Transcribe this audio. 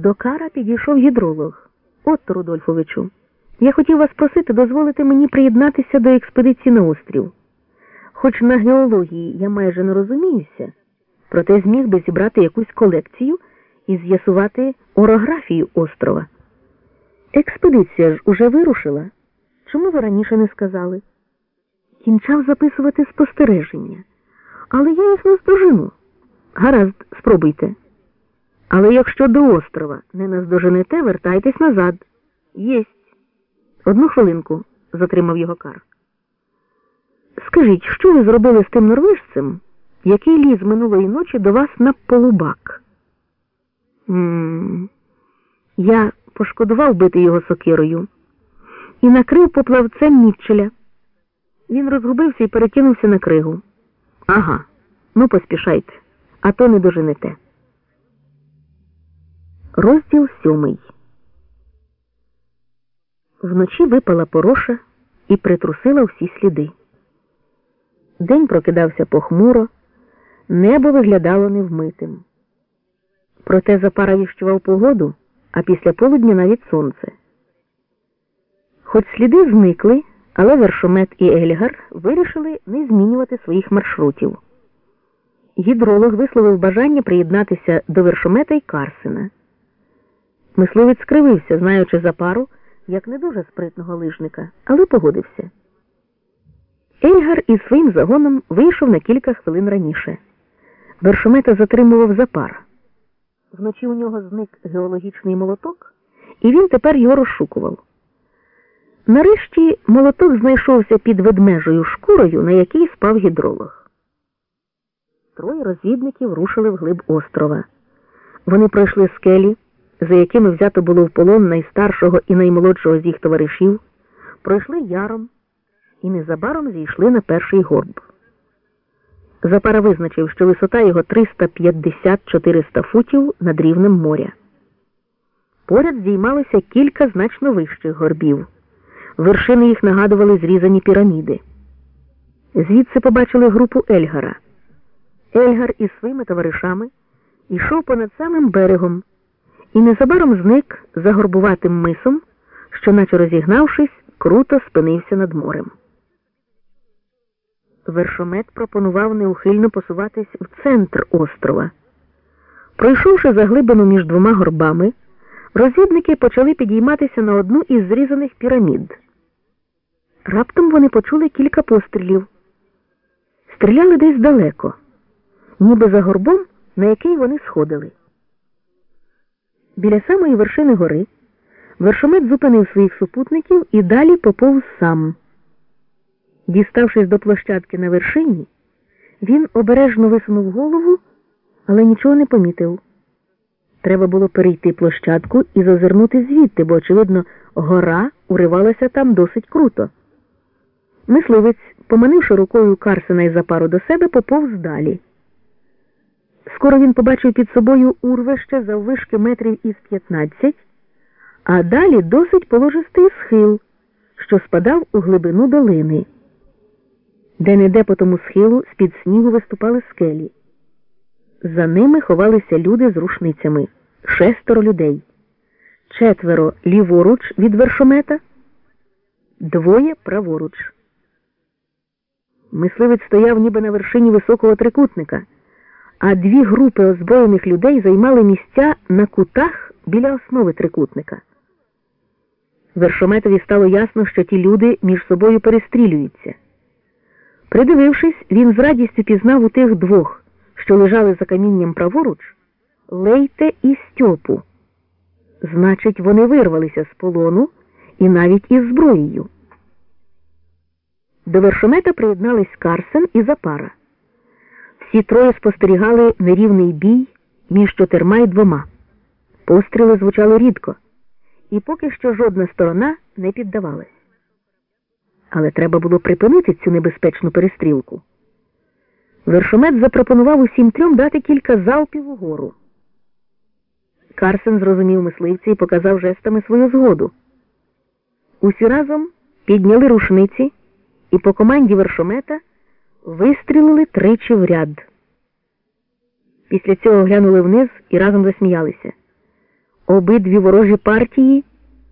До кара підійшов гідролог. Отто Рудольфовичу, я хотів вас просити дозволити мені приєднатися до експедиції на острів. Хоч на геології я майже не розуміюся, проте зміг би зібрати якусь колекцію і з'ясувати орографію острова. Експедиція ж уже вирушила. Чому ви раніше не сказали? Кінчав записувати спостереження, але я їх не здожену. Гаразд, спробуйте. Але якщо до острова не наздоженете, вертайтесь назад. Єсть. Одну хвилинку, затримав його кар. Скажіть, що ви зробили з тим норвежцем, який ліз минулої ночі до вас на полубак? М Я пошкодував бити його сокирою і накрив поплавцем Мітчеля. Він розгубився і перекинувся на кригу. Ага, ну поспішайте, а то не доженете. Розділ сьомий. Вночі випала пороша і притрусила всі сліди. День прокидався похмуро, небо виглядало невмитим. Проте запара віщував погоду, а після полудня навіть сонце. Хоч сліди зникли, але Вершомет і Ельгар вирішили не змінювати своїх маршрутів. Гідролог висловив бажання приєднатися до Вершомета і Карсена. Мисливець скривився, знаючи запару, як не дуже спритного лижника, але погодився. Ельгар із своїм загоном вийшов на кілька хвилин раніше. Вершомета затримував запар. Вночі у нього зник геологічний молоток, і він тепер його розшукував. Нарешті молоток знайшовся під ведмежою шкурою, на якій спав гідролог. Троє розвідників рушили вглиб острова. Вони пройшли скелі за якими взято було в полон найстаршого і наймолодшого з їх товаришів, пройшли яром і незабаром зійшли на перший горб. Запара визначив, що висота його 350-400 футів над рівнем моря. Поряд здіймалося кілька значно вищих горбів. Вершини їх нагадували зрізані піраміди. Звідси побачили групу Ельгара. Ельгар із своїми товаришами йшов понад самим берегом і незабаром зник за горбуватим мисом, що, наче розігнавшись, круто спинився над морем. Вершомет пропонував неухильно посуватись в центр острова. Пройшовши заглибину між двома горбами, розвідники почали підійматися на одну із зрізаних пірамід. Раптом вони почули кілька пострілів. Стріляли десь далеко, ніби за горбом, на який вони сходили. Біля самої вершини гори вершомет зупинив своїх супутників і далі поповз сам. Діставшись до площадки на вершині, він обережно висунув голову, але нічого не помітив. Треба було перейти площадку і зазирнути звідти, бо, очевидно, гора уривалася там досить круто. Мисливець, поманивши рукою Карсена і запару до себе, поповз далі. Скоро він побачив під собою урвище заввишки метрів із 15, а далі досить положистий схил, що спадав у глибину долини. Де не де по тому схилу з-під снігу виступали скелі. За ними ховалися люди з рушницями шестеро людей, четверо ліворуч від вершомета, двоє праворуч. Мисливець стояв ніби на вершині високого трикутника а дві групи озброєних людей займали місця на кутах біля основи трикутника. Вершометові стало ясно, що ті люди між собою перестрілюються. Придивившись, він з радістю пізнав у тих двох, що лежали за камінням праворуч, Лейте і Стьопу. Значить, вони вирвалися з полону і навіть із зброєю. До вершомета приєднались Карсен і Запара. Всі троє спостерігали нерівний бій між чотирма і двома. Постріли звучали рідко, і поки що жодна сторона не піддавалась. Але треба було припинити цю небезпечну перестрілку. Вершомет запропонував усім трьом дати кілька залпів угору. Карсен зрозумів мисливці і показав жестами свою згоду. Усі разом підняли рушниці і по команді вершомета вистрілили тричі в ряд. Після цього глянули вниз і разом засміялися. Обидві ворожі партії